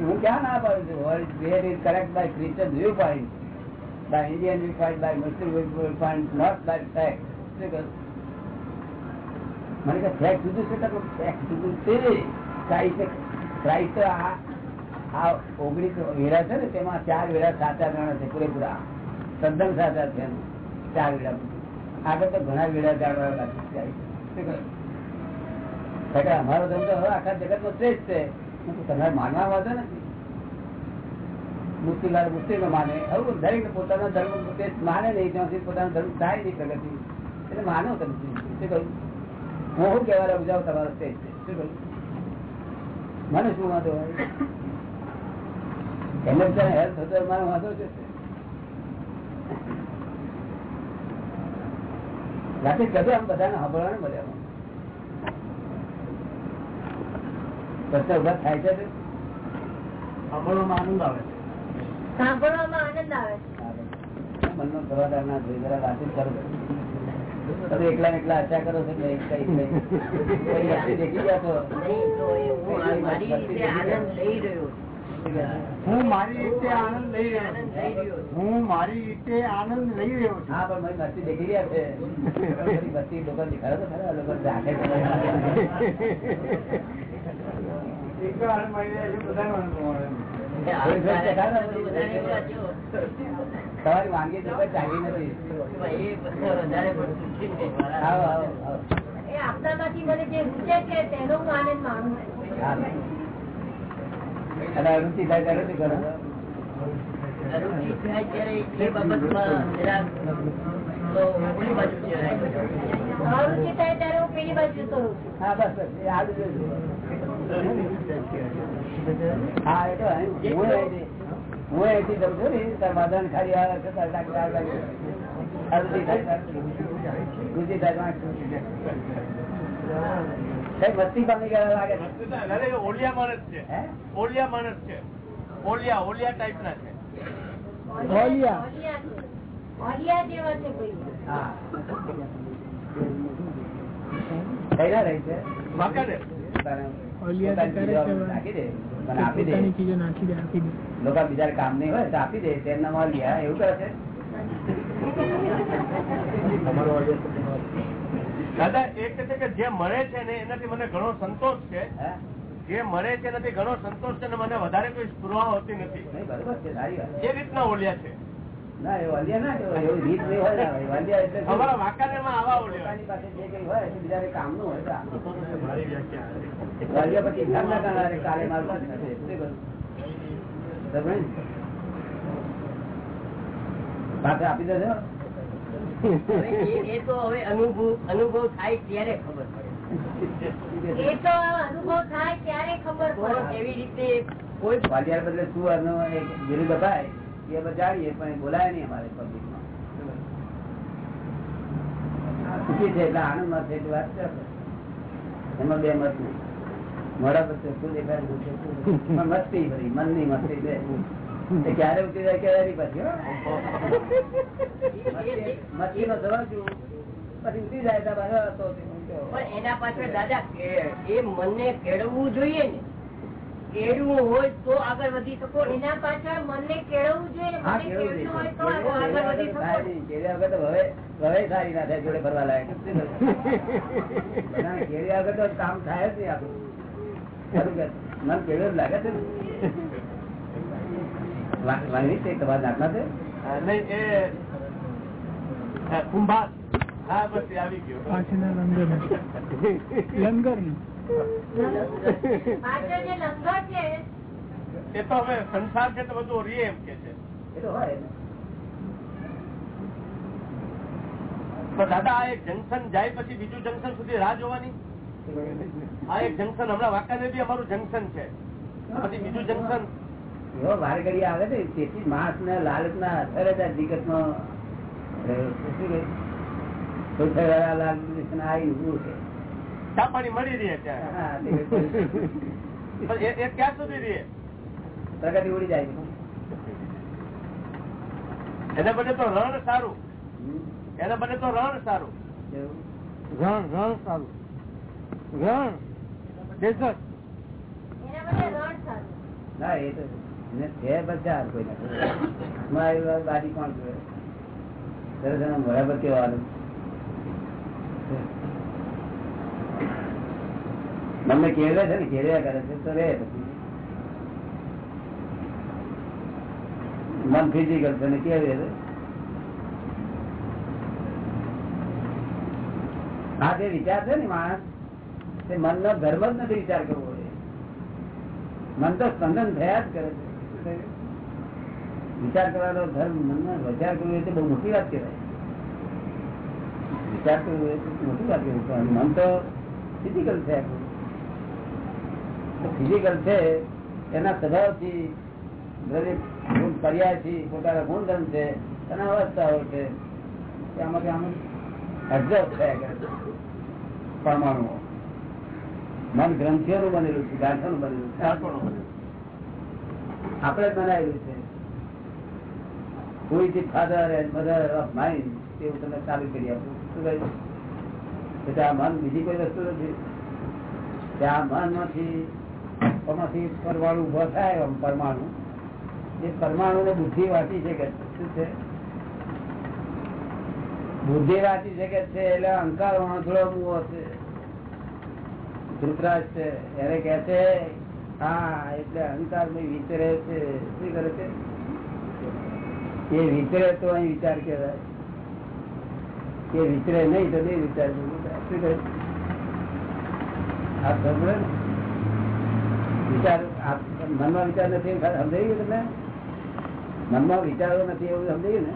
હું ક્યાં ના પાડું છું? God is create is correct by Christian viewpoint by Indian viewpoint by Muslim viewpoint not by fact મને કે ફેક જુદું છે તો ફેક જુદું છે ક્રાઇસ્ટ આ ઓગણીસ વેરા છે ને, તેમાં ચાર વેરા સાચા ગણા છે, પૂરેપૂરા. તદ્દન સાચા છે ચાર વેરા આગળ તો ઘણા વેરા જાણવા અમારો ધંધો હવે આખા જગત નો શ્રેષ્ઠ છે. તમારે માનવા વાંધો નથી મુસ્લિમ મુસ્લિમ માને. હવે દરેક પોતાના ધર્મ પોતે માને નહીં ત્યાં સુધી પોતાનો ધર્મ થાય નહીં પ્રગતિ. એટલે માનો તમે. શું કહ્યું? હું શું કહેવા બજાવ તમારો સ્ટેજ છે. શું મને શું વાંધો એમને બિચારા હેલ્થ હોય મારો વાંધો છે? રાતે કદો આમ બધાને સાંભળવાનું બધા પ્રશ્ન ઊભા થાય છે? સાંભળવામાં આનંદ આવે છે. સાંભળવામાં આનંદ આવે મનનો સવાદાર ના જોઈ જરા રાતે કરો તમે એકલા એકલા આશા કરો છો હું મારી રીતે આનંદ લઈ રહ્યો છું. હું મારી રીતે આનંદ લઈ રહ્યો છું. હું મારી રીતે આનંદ લઈ રહ્યો છું. હા પણ મારી મસ્તી દેખી રહ્યા છે. બધી મસ્તી લોકો દેખાડો તો ખરા લોકો રાખે તો આનંદ મળી. રહ્યા છે બધાનો તો. તમારી વાનગી તો ચાલી નથી. આપણામાંથી મને જે રૂચે છે તેનો હું આનંદ માણું. અને અરુચિ થાય ત્યારે શું કરો રુચિ થાય ત્યારે એ બાબતમાં જરાક તો. અરુચિ થાય ત્યારે હું પેલી બાજુ જતો હા બસ બસ આ હા એ તો હું હું અહીંથી જઉં છું ને તાર વાદળ ખાલી આવે છે તાર ડાક ડાક ડાક. અરુચિ થાય ત્યારે. રુચિ થાય તો આંખ. કઈ મસ્તી પામી ગયા લાગે છે. દાદા એ ઓલિયા માણસ છે હે? ઓલિયા માણસ છે ઓલિયા ઓલિયા ટાઈપ ના છે ઓલિયા ઓલિયા છે. ઓલિયા જેવા છે કોઈ હા કઈ ના રહી છે વાંકાને તારે ઓલિયા તો પોતાની કરે ચીજો છે. નાખી દે મને આપી દે. પોતાની ચીજો નાખી દે આપી દે. લોકો બીજા કામ નહીં હોય તો આપી દે તેમના માં લ્યા એવું કરે છે? દાદા એ છે કે જે મળે છે ને એનાથી મને ઘણો સંતોષ છે. જે મળે છે એનાથી ઘણો સંતોષ છે અને મને વધારે કોઈ સ્પૃહા હોતી નથી. એ રીતના ઓળિયા છે. ના એવું અલિયા ના કહેવાય. એવું રીત નહીં હોય ના હોય એટલે અમારા વાંકાને આવા પોતાની પાસે જે કઈ હોય તે કામનું હોય તો આપે. અલિયા પછી ધ્યાન ના કરનારે કાલે મારું કામ થશે. શું કરું? સમજ્યો આપી દેજો. એ- એ તો હવે અનુભવ અનુભવ થાય ત્યારે ખબર પડે. એ તો અનુભવ થાય ત્યારે ખબર પડે. કેવી રીતે કોઈ વાલિયા બદલે શું એનો બતાય એ અમે જાણીએ, પણ બોલાય નહીં અમારે પબ્લિકમાં સુખી છે એટલે આનંદમાં છે એટલી વાત છે એમાં બે મત નહીં. મોડા પછી શું દેખાય છે. પણ મસ્તી બધી મનની મસ્તી છે. ક્યારે ઉતરી જાય, ક્યારે નહીં પછી. મસ્તી- મસ્તીનો જવાબ શું પછી ઉતરી જાય તો એના પાછળ દાદા એ મનને કેળવવું જોઈએ ને. કેળવું હોય તો આગળ વધી શકો. એના પાછળ મનને કેળવવું જોઈએ કેળવું આગળ સારી ના થાય જોડે ફરવા લાયક. ના, કેળવ્યા તો કામ થાય જ નહીં આપણું. મન કેળવ્યું લાગે છે વાણી છે તમારા નાતના છે? નહીં એ કુંભાર. હા બસ આવી ગયો. લંગરનું છે છે. દાદા, આ એક જંકશન જાય પછી બીજું જંકશન સુધી રાહ જોવાની? આ એક જંકશન હમણાં વાંકાને બી અમારું જંકશન છે. પછી બીજું જંકશન? એવો આવે ને તેથી માણસ ને લાલચ ના અસર જ આ જગત નો લાલ આવી ઉભું રહે ત્યાં મળી રહી ક્યાં સુધી રહે? પ્રગતિ ઉડી જાય એના બદલે તો રણ સારું. એના બદલે તો રણ સારું? રણ રણ સારું. રણ ડેઝર્ટ એના બદલે રણ સારું. ના એ તો બધા કોઈ ના ગાડી કોણ કરે? બરાબર કેવાનું. મને કેળવે છે ને કેળવ્યા કરે છે, તો રે મન ફિઝિકલ છે ને કેળવે છે આ જે વિચાર છે ને માણસ, તે મનનો ધર્મ જ નથી વિચાર કરવો મન તો સ્પંદન થયા જ કરે છે. વિચાર કરવાનો ધર્મ મનમાં વિચાર કરવો એ બહુ મોટી વાત કહેવાય. વિચાર કરવો એ મોટી વાત કહેવાય. મન તો ફિઝિકલ છે. ફિઝિકલ છે એના સ્વભાવથી દરેક ગુણ પર્યાયથી પોતાના ગુણધર્મ છે એના અવસ્થાઓ છે. કે આમાંથી આમ એડજસ્ટ થયા કરે છે પરમાણુઓ. મન ગ્રંથિઓનું બનેલું છે ગાંઠોનું બનેલું છે. આપણે જ બનાવેલું છે. કોઈ થી father and mother of mind તેવું તમે ચાલુ કરી આપું. શું કહ્યું એટલે આ મન બીજી કોઈ વસ્તુ નથી. આ મનમાંથી એમાંથી પરમાણુ ઊભો થાય આમ પરમાણુ. એ પરમાણુ ને બુદ્ધિ વાંચી શકે. શું છે? બુદ્ધિ વાંચી શકે છે એટલે અહંકાર વાંધળો ઊભો છે. ધૃતરાજ છે, એને કે છે, હા, એટલે અહંકાર વિચરે છે. શું કરે છે? એ વિચરે તો અહીં વિચાર કહેવાય. એ વિચરે નહીં તો નહીં વિચાર શું કરે આ સમજે ને? વિચાર મનમાં વિચાર નથી ગયું તમે મનમાં વિચારો નથી એવું સમજાયું ને?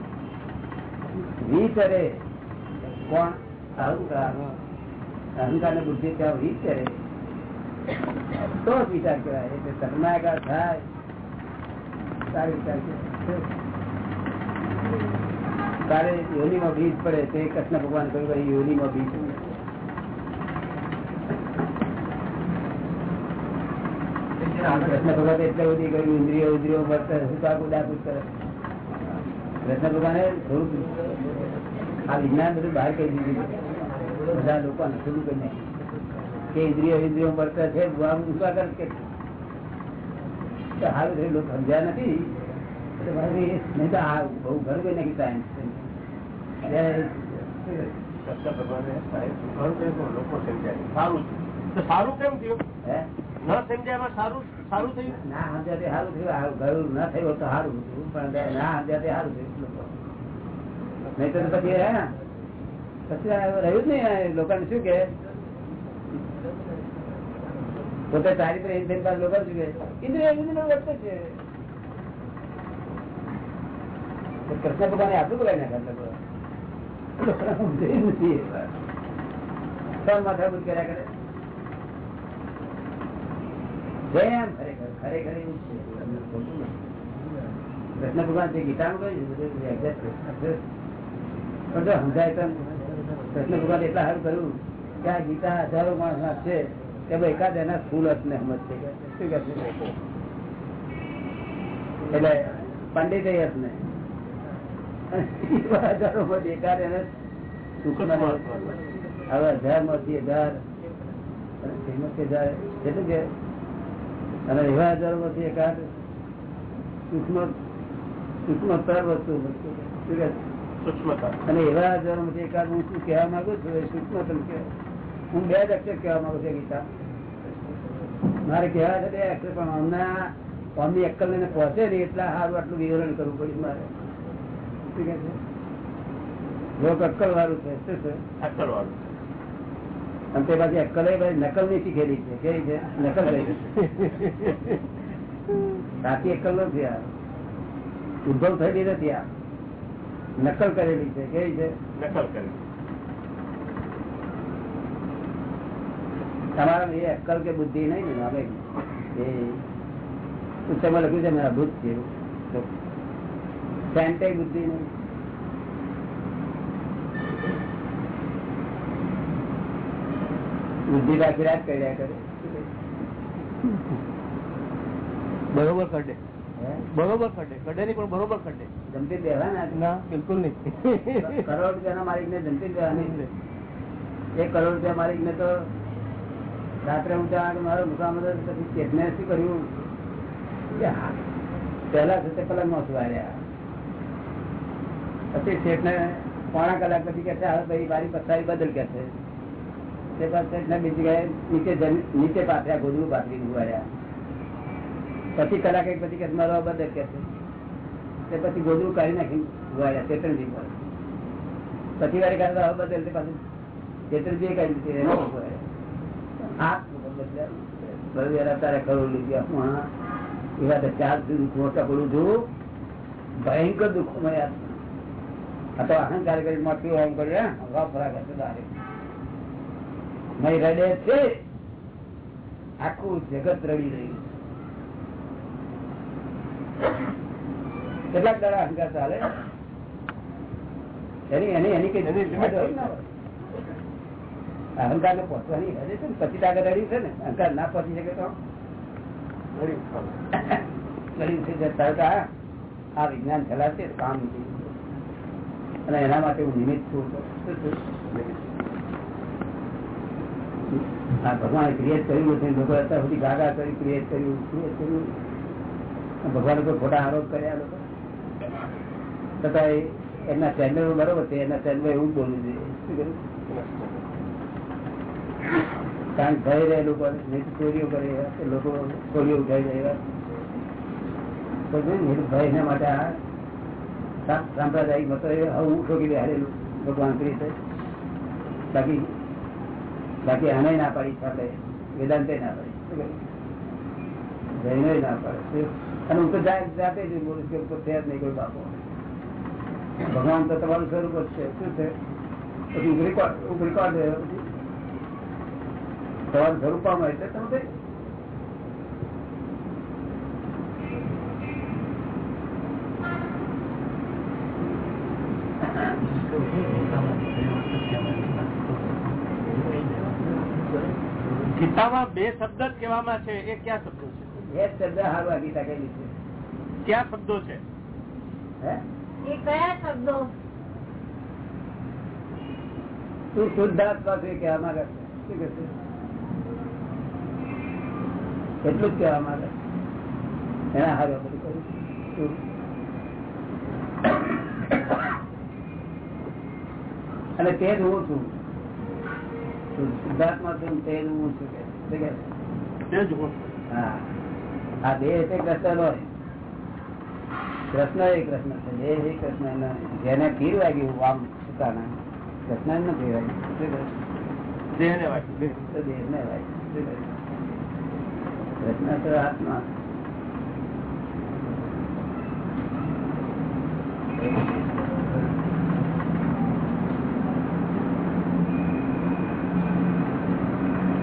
વિચરે કોણ? અહંકાર. અહંકાર ને બુદ્ધિ ત્યાં વિચરે તો જ વિચાર કરાય એટલે સન્માયકાર થાય. સારો વિચાર. તારે યોનીમાં બીજ પડે, તે કૃષ્ણ ભગવાન કહ્યું યોનીમાં બીજ કૃષ્ણ ભગવાન એટલે બધી કહ્યું ઇન્દ્રિયો ઇન્દ્રિયો વર્તન કરે કૃષ્ણ ભગવાને થોડુંક આ વિજ્ઞાન બધું બહાર કહી દીધું બધા લોકો થોડું કરી નાખ્યું કે ઇન્દ્રિયો ઇન્દ્રિયો વર્તન છે ભગવાન કે તો થયું લોકો સમજ્યા નથી. નહીં તો આ બહુ ઘર કોઈ નાખી સાયન્સ ભગવાને સારું સારું કેમ થયું? સારું સારું થયું? ના, સમજ્યા સારું થયું. ગયું ના થયું તો સારું ના, સમજ્યા સારું થયું. નહીં તો પછી પછી રહ્યું જ નહીં. લોકો લોકોને શું કે? પોતે તારી પર એક થઈને લોકો શું કે? ઇન્દ્રિય ઇન્દ્રિય છે. કૃષ્ણ ભગવાને આટલું બોલાય સમજાયું નથી એ વાત. કર્યા કરે. જેમ ખરેખર ખરેખર એવું છે. કૃષ્ણ ભગવાન જે ગીતામાં કહ્યું. પણ જો સમજાય તો કૃષ્ણ ભગવાન એટલા સારું કર્યું કે આ ગીતા હજારો માણસ છે કે ભાઈ એકાદ એના સ્કૂલ જ ને સમજ છે શું કહે એટલે પંડિત જ ને હજારો માંથી એકાદ એને હવે હજારમાંથી હજાર કેટલું કે અને એવા હજારો માંથી એકાદ સૂક્ષ્મ સૂક્ષ્મતર વસ્તુ અને એવા હજારો માંથી એકાદ હું શું કહેવા માંગુ છું? કે હું બે જ અક્ષર કહેવા માંગુ છું ગીતા. મારે કહેવા છે બે અક્ષર પણ હમણાં અમની અક્કલ ને પહોંચે નહીં એટલા સારું આટલું વિવરણ કરવું પડ્યું મારે. ઠીક છે? લોક અક્કલ વાળું છે? અક્કલ વાળું અને તે પાછી અક્કલ નકલની શીખેલી છે. કેવી છે? નકલ કરી સાચી અક્કલ નથી આ. ઉદ્ભવ થયેલી નથી આ. નકલ કરેલી છે. કેવી છે? નકલ કરી. તમારા એ અક્કલ કે બુદ્ધિ નહીં ને હવે એ પુસ્તકમાં લખ્યું છે મેં અભૂત છે બુદ્ધિ નહીં. બુદ્ધિ રાખી રાખ કર્યા કરે. બરોબર કરી બરોબર કડે કડે નહીં પણ બરોબર કડે જમતી દેવાના ના બિલકુલ નહીં. કરોડ રૂપિયાના માલિક ને જમતી દેવાની એક કરોડ રૂપિયા માલિક ને તો રાત્રે હું ત્યાં મારો હતો પછી ચેતને શું કર્યું? પહેલા થતે પલંગમાં સુવાર્યા પછી શેઠ ને પોણા કલાક પછી કે છે, હવે ભાઈ મારી પથારી બદલ કે છે. તે ને બીજી જગ્યાએ નીચે નીચે પાથર્યા, ગોદડું પાથરી સુવાર્યા પછી કલાક એક પછી કે મારો બદલ કે તે પછી ગોદડું કાઢી નાખી સુવાર્યા ચેતનજી પર. પછી વારે કાઢતા હવે બદલ તે પાછું ચેતનજી કાઢી દીધી. હાથ બદલ્યા. અત્યારે ખરું લીધી એવા તો ચાર દુઃખ મોટા પડું છું. ભયંકર દુઃખો મળ્યા આ તો અહંકાર કરી મોટી ઓમ કરી હવા ફરા કરશે તારે રડે છે. આખું જગત રડી રહ્યું. કેટલાક દાડા અહંકાર ચાલે? એની એની એની કઈ? અહંકાર ને પહોંચવાની હજે છે ને? પછી તાકાત રડ્યું છે ને? અહંકાર ના પહોંચી શકે તો? આ વિજ્ઞાન ચલાશે કામ અને એના માટે હું નિમિત્ત છું? ભગવાને ક્રિએટ કર્યું છે લોકો અત્યાર સુધી ગાગા કરી ક્રિએટ કર્યું ક્રિએટ કર્યું. ભગવાન કોઈ ખોટા આરોપ કર્યા લોકો? છતાં એમના ચેનલ બરોબર છે એના ચેનલ એવું બોલવું જોઈએ કારણ ભય રહે લોકો ચોરીઓ કરે લોકો ચોરીઓ ઉઠાઈ એ ભય એના માટે આ સાંપ્રદાયિક મતો હવે હું ઠોકી દે હારેલું ભગવાન કરી બાકી બાકી એને ના પાડી, આપણે વેદાંતે ના પાડી. જઈને ના પાડે. અને તો જાતે જ બોલું કે છે જ નહીં કોઈ બાપો ભગવાન તો તમારું સ્વરૂપ જ છે. શું છે? પછી રેકોર્ડ રેકોર્ડ તમારું સ્વરૂપમાં એટલે તમે ગીતામાં બે શબ્દ જ કહેવામાં છે એ ક્યાં શબ્દો છે? એ શબ્દ હારું આ ગીતા કહેલી છે. ક્યાં શબ્દો છે? એ કયા શબ્દો? તું શુદ્ધાત્મા છે કહેવા માંગે છે. શું કહે છે? એટલું જ કહેવા માંગે એના હારું બધું કરું? અને તે જ હું છું. તું શુદ્ધાત્મા છું તે હું. છું આ દેહ એટલે કૃષ્ણ નો કૃષ્ણ એ કૃષ્ણ છે. દેહ એ કૃષ્ણ. જેને તીર વાગ્યું આમ સુતાના કૃષ્ણ નથી વાગ્યું. દેહ કહે? વાગ્યું દેહ. ને વાગ્યું. કૃષ્ણ તો આત્મા.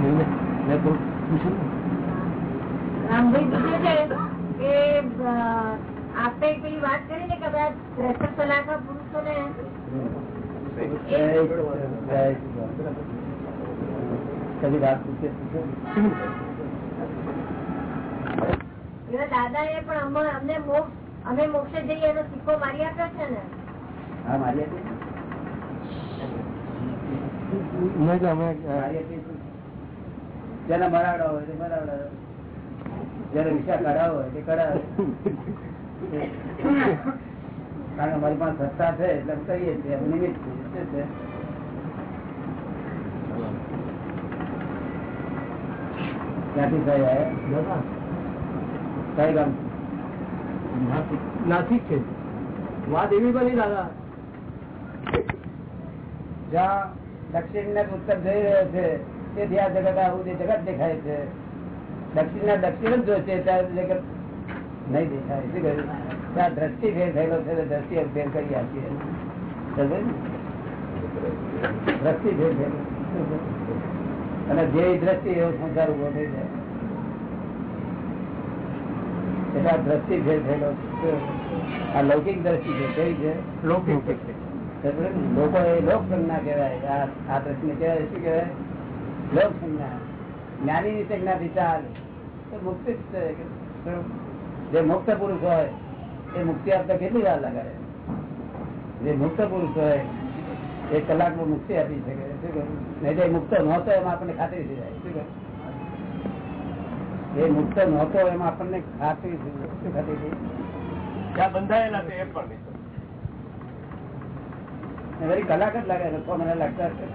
મેં- મેં તો પૂછ્યું ને. રામભાઈ પૂછે છે કે અ, આપણે પેલી વાત કરી ને કે ત્રેસઠ કદી વાત પૂછે? દાદા એ પણ અમને અમને મોક્ષ અમે મોક્ષે જઈએ એનો સિક્કો મારી આપ્યો છે ને. હા મારી હતી જેને મરાડો હોય તે મરાડો જયારે વિશા કઢાવો હોય તે કઢાવે. કારણ કે મારી પાસે સત્તા છે એટલે કરીએ છીએ નિમિત્ત છે ક્યાંથી થઈ આવ્યા કઈ ગામ નાસિક છે. વાત એવી બની દાદા. જ્યાં દક્ષિણ ને ઉત્તર જઈ રહ્યો છે તેથી આ જગત આવું જે જગત દેખાય છે. દક્ષિણ ના દક્ષિણ જ જોશે ત્યારે જગત નહીં દેખાય. શું કહ્યું? દ્રષ્ટિ ફેર થયેલો છે દ્રષ્ટિ ફેર કરી આપીએ. દ્રષ્ટિ ફેર થયેલો. અને જે દ્રષ્ટિ એવો સંસાર ઊભો થઈ જાય. એટલે આ દ્રષ્ટિ ફેર થયેલો આ લૌકિક દ્રષ્ટિ છે. કઈ છે? લૌકિક લોકો એ લોક સંજ્ઞા કહેવાય. આ આ પ્રશ્ન કહેવાય. શું કહેવાય? લોક સંજ્ઞા જ્ઞાની ની સંજ્ઞા વિચાર તો મુક્તિ જ છે. જે મુક્ત પુરુષ હોય એ મુક્તિ આપતા કેટલી વાર લગાડે? જે મુક્ત પુરુષ હોય એક કલાકમાં મુક્તિ આપી શકે. નહીં તો મુક્ત નહોતો એમાં આપણને ખાતરી થઈ જાય. શું એ મુક્ત નહોતો એમાં આપણને ખાતરી. શું ખાતરી થઈ ત્યાં બંધાયેલા છે એ પણ કલાક જ લાગે છ મને લાગતા હશે.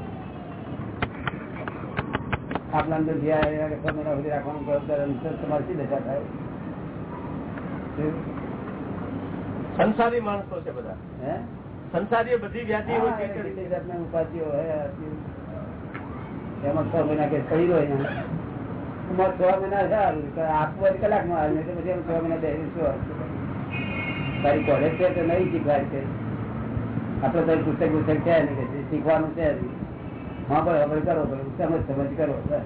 આપણા અંદર જે આવ્યા છ રાખવાનું કરતા તમારે દશા થાય? સંસારી માણસો છે બધા. હે? સંસારી બધી વ્યાધિ હોય ઉપાધિઓ હોય એમાં છ મહિના કે થઈ ગયો અહીંયા છ મહિના સારું આપવું તો કલાકમાં આવે તો પછી એમ છ મહિના બેસી શું તારી કોલેજ છે તો નહીં શીખવાય છે? આપડે તારી પુસ્તક પુસ્તક છે નહીં શીખવાનું છે હા ભાઈ હવે કરો ભાઈ સમજ સમજ કરો બસ.